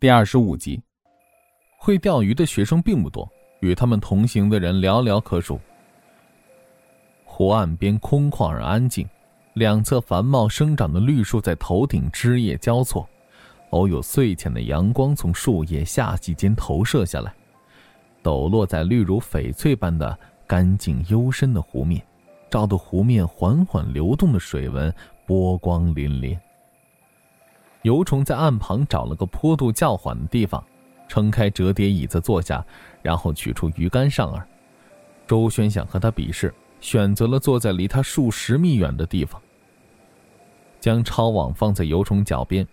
第二十五集，会钓鱼的学生并不多，与他们同行的人寥寥可数。湖岸边空旷而安静，两侧繁茂生长的绿树在头顶枝叶交错，偶有碎浅的阳光从树叶下隙间投射下来，抖落在绿如翡翠般的干净幽深的湖面，照得湖面缓缓流动的水纹波光粼粼。游虫在岸旁找了个坡度较缓的地方，撑开折叠椅子坐下，然后取出鱼竿上饵。周轩想和他比试，选择了坐在离他数十米远的地方，将抄网放在游虫脚边。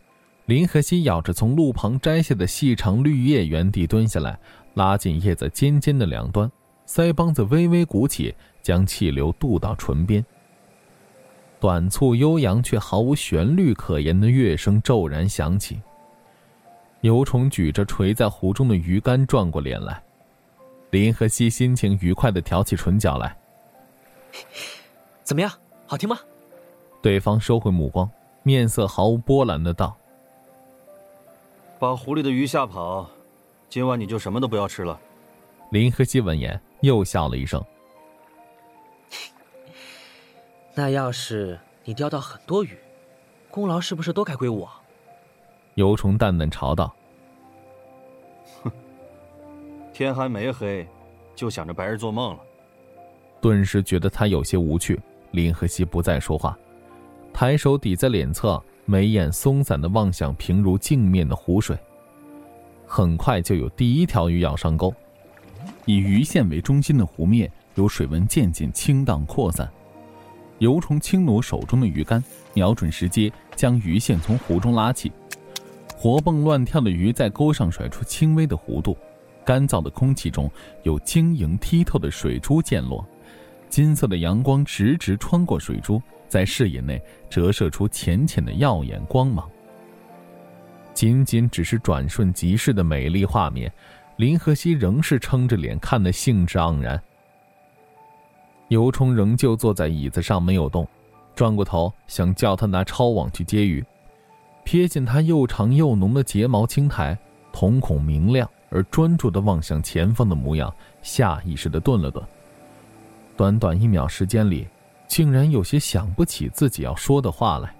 林和熙咬着从路旁摘下的细长绿叶，原地蹲下来，拉紧叶子尖尖的两端，腮帮子微微鼓起，将气流渡到唇边。短促悠扬却毫无旋律可言的乐声骤然响起。牛虫举着垂在湖中的鱼竿转过脸来，林和熙心情愉快的挑起唇角来。怎么样，好听吗？对方收回目光，面色毫无波澜的道：“把湖里的鱼吓跑，今晚你就什么都不要吃了。”林和熙闻言又笑了一声。那要是你钓到很多鱼，功劳是不是都该归我？游虫淡淡嘲道：“哼，天还没黑，就想着白日做梦了。”顿时觉得他有些无趣。林和熙不再说话，抬手抵在脸侧，眉眼松散的望向平如镜面的湖水。很快就有第一条鱼咬上钩，以鱼线为中心的湖面有水纹渐渐清荡扩散。游虫轻挪手中的鱼竿，瞄准时机，将鱼线从湖中拉起。活蹦乱跳的鱼在钩上甩出轻微的弧度，干燥的空气中有晶莹剔透的水珠溅落，金色的阳光直直穿过水珠，在视野内折射出浅浅的耀眼光芒。仅仅只是转瞬即逝的美丽画面，林和熙仍是撑着脸看得兴致盎然。游冲仍旧坐在椅子上没有动，转过头想叫他拿抄网去接鱼，瞥见他又长又浓的睫毛轻抬，瞳孔明亮而专注地望向前方的模样，下意识地顿了顿。短短一秒时间里，竟然有些想不起自己要说的话来。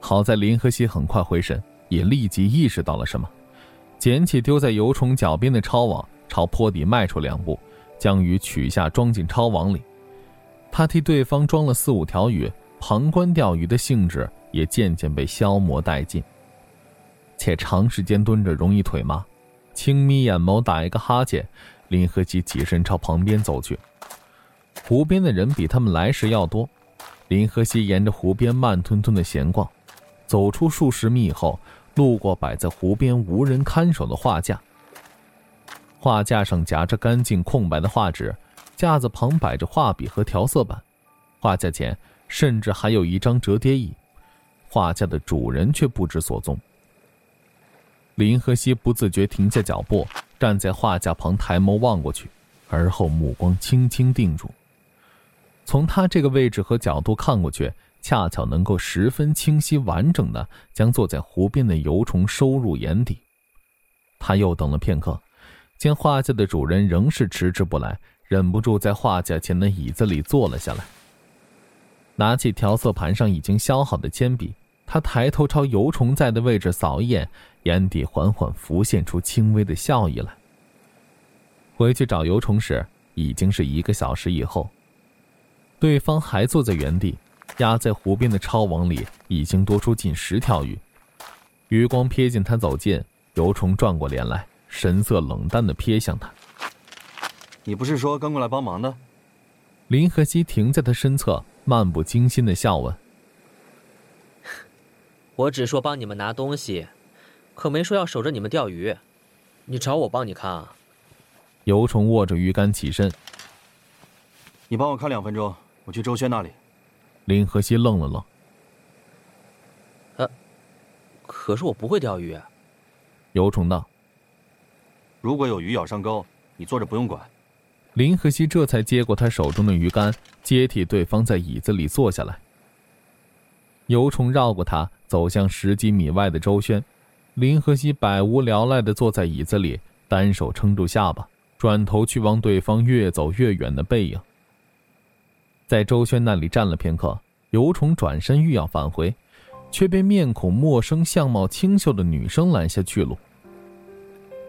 好在林和熙很快回神，也立即意识到了什么，捡起丢在油虫脚边的抄网，朝坡底迈出两步。将鱼取下，装进抄网里。他替对方装了四五条鱼，旁观钓鱼的兴致也渐渐被消磨殆尽。且长时间蹲着容易腿麻，轻眯眼眸，打一个哈欠，林和基起身朝旁边走去。湖边的人比他们来时要多，林和熙沿着湖边慢吞吞的闲逛，走出数十米以后，路过摆在湖边无人看守的画架。画架上夹着干净空白的画纸，架子旁摆着画笔和调色板，画架前甚至还有一张折叠椅，画架的主人却不知所踪。林和熙不自觉停下脚步，站在画架旁抬眸望过去，而后目光轻轻定住。从他这个位置和角度看过去，恰巧能够十分清晰完整的将坐在湖边的游虫收入眼底。他又等了片刻。见画架的主人仍是迟迟不来，忍不住在画架前的椅子里坐了下来。拿起调色盘上已经削好的铅笔，他抬头朝油虫在的位置扫一眼，眼底缓缓浮现出轻微的笑意来。回去找油虫时，已经是一个小时以后，对方还坐在原地，压在湖边的抄网里已经多出近十条鱼。余光瞥见他走近，油虫转过脸来。神色冷淡的瞥向他。你不是说跟过来帮忙的？林和熙停在他身侧，漫不经心的笑问：“我只说帮你们拿东西，可没说要守着你们钓鱼。你找我帮你看啊？”游虫握着鱼竿起身：“你帮我看两分钟，我去周轩那里。”林和熙愣了愣：“呃，可是我不会钓鱼。”游虫道。如果有鱼咬上钩，你坐着不用管。林和熙这才接过他手中的鱼竿，接替对方在椅子里坐下来。游虫绕过他，走向十几米外的周轩，林和熙百无聊赖地坐在椅子里，单手撑住下巴，转头去望对方越走越远的背影。在周轩那里站了片刻，尤虫转身欲要返回，却被面孔陌生、相貌清秀的女生拦下去路。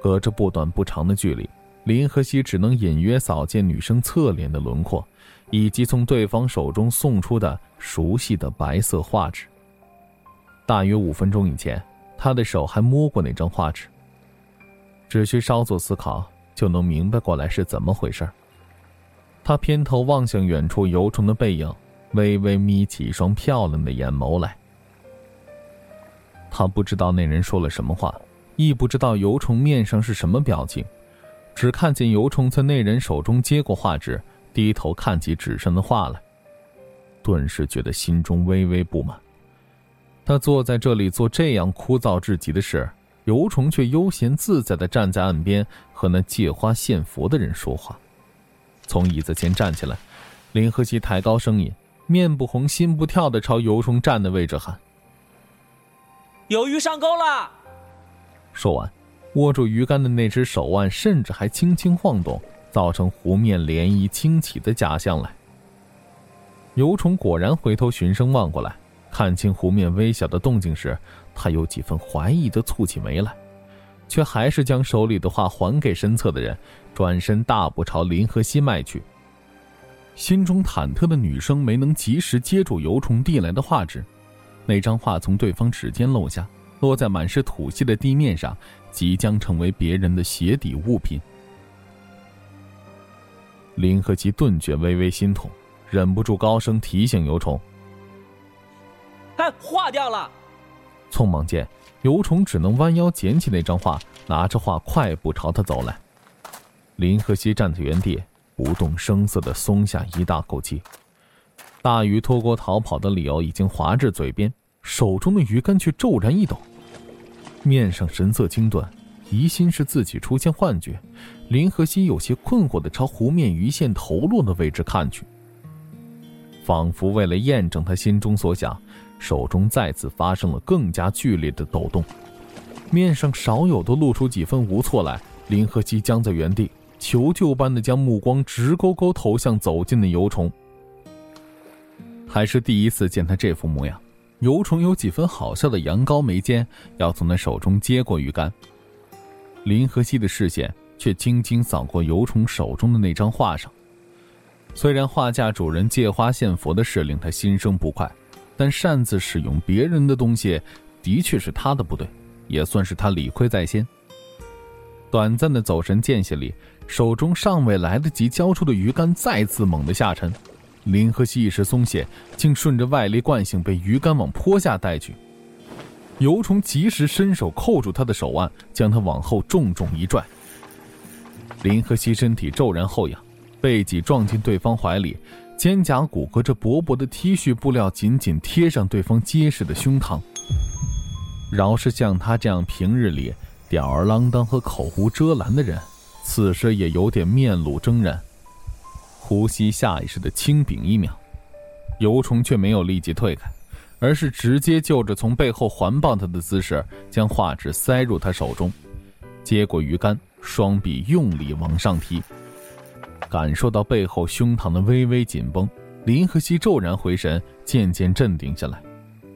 隔着不短不长的距离，林和熙只能隐约扫见女生侧脸的轮廓，以及从对方手中送出的熟悉的白色画纸。大约五分钟以前，他的手还摸过那张画纸。只需稍作思考，就能明白过来是怎么回事。他偏头望向远处游虫的背影，微微眯起一双漂亮的眼眸来。他不知道那人说了什么话，亦不知道游虫面上是什么表情，只看见游虫在那人手中接过画纸，低头看起纸上的画来，顿时觉得心中微微不满。他坐在这里做这样枯燥至极的事，游虫却悠闲自在地站在岸边和那借花献佛的人说话。从椅子前站起来，林和熙抬高声音，面不红心不跳地朝尤虫站的位置喊：“有鱼上钩了！”说完，握住鱼竿的那只手腕甚至还轻轻晃动，造成湖面涟漪轻起的假象来。尤虫果然回头循声望过来，看清湖面微小的动静时，他有几分怀疑的蹙起眉来。却还是将手里的画还给身侧的人，转身大步朝林和西迈去。心中忐忑的女生没能及时接住游虫递来的画纸，那张画从对方指尖落下，落在满是土屑的地面上，即将成为别人的鞋底物品。林和熙顿觉微微心痛，忍不住高声提醒游虫：“哎，画掉了！”匆忙间。尤虫只能弯腰捡起那张画，拿着画快步朝他走来。林和熙站在原地，不动声色地松下一大口气。大鱼脱钩逃跑的理由已经滑至嘴边，手中的鱼竿却骤然一抖，面上神色惊顿，疑心是自己出现幻觉。林和熙有些困惑地朝湖面鱼线投落的位置看去，仿佛为了验证他心中所想。手中再次发生了更加剧烈的抖动，面上少有的露出几分无措来。林和熙僵在原地，求救般的将目光直勾勾投向走近的游虫。还是第一次见他这副模样，游虫有几分好笑的扬高眉间，要从他手中接过鱼竿。林和熙的视线却轻轻扫过游虫手中的那张画上，虽然画架主人借花献佛的事令他心生不快。但擅自使用别人的东西，的确是他的不对，也算是他理亏在先。短暂的走神间隙里，手中尚未来得及交出的鱼竿再次猛地下沉，林和熙一时松懈，竟顺着外力惯性被鱼竿往坡下带去。游虫及时伸手扣住他的手腕，将他往后重重一拽。林和熙身体骤然后仰，背脊撞进对方怀里。肩胛骨和这薄薄的 T 恤布料紧紧贴上对方结实的胸膛。饶是像他这样平日里吊儿郎当和口无遮拦的人，此时也有点面露狰然，呼吸下意识的轻屏一秒。游虫却没有立即退开，而是直接就着从背后环抱他的姿势，将画纸塞入他手中，接过鱼竿，双臂用力往上提。感受到背后胸膛的微微紧绷，林和熙骤然回神，渐渐镇定下来，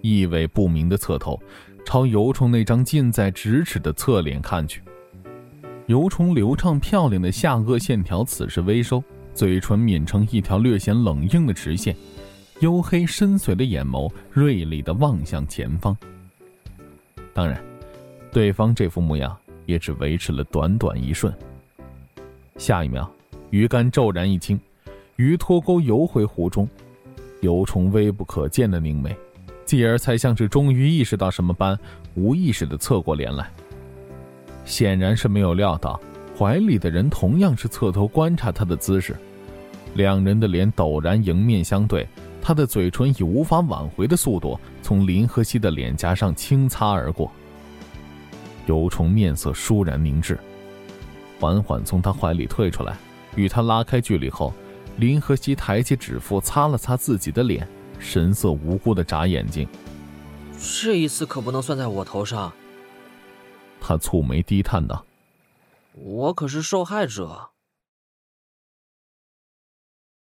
意味不明的侧头，朝尤虫那张近在咫尺的侧脸看去。尤虫流畅漂亮的下颚线条此时微收，嘴唇抿成一条略显冷硬的直线，黝黑深邃的眼眸锐利的望向前方。当然，对方这副模样也只维持了短短一瞬，下一秒。鱼竿骤然一轻，鱼脱钩游回湖中，游虫微不可见的凝眉，继而才像是终于意识到什么般，无意识的侧过脸来。显然是没有料到，怀里的人同样是侧头观察他的姿势。两人的脸陡然迎面相对，他的嘴唇以无法挽回的速度从林和熙的脸颊上轻擦而过。尤虫面色倏然凝滞，缓缓从他怀里退出来。与他拉开距离后，林和熙抬起指腹擦了擦自己的脸，神色无辜的眨眼睛。这一次可不能算在我头上。他蹙眉低叹道：“我可是受害者。”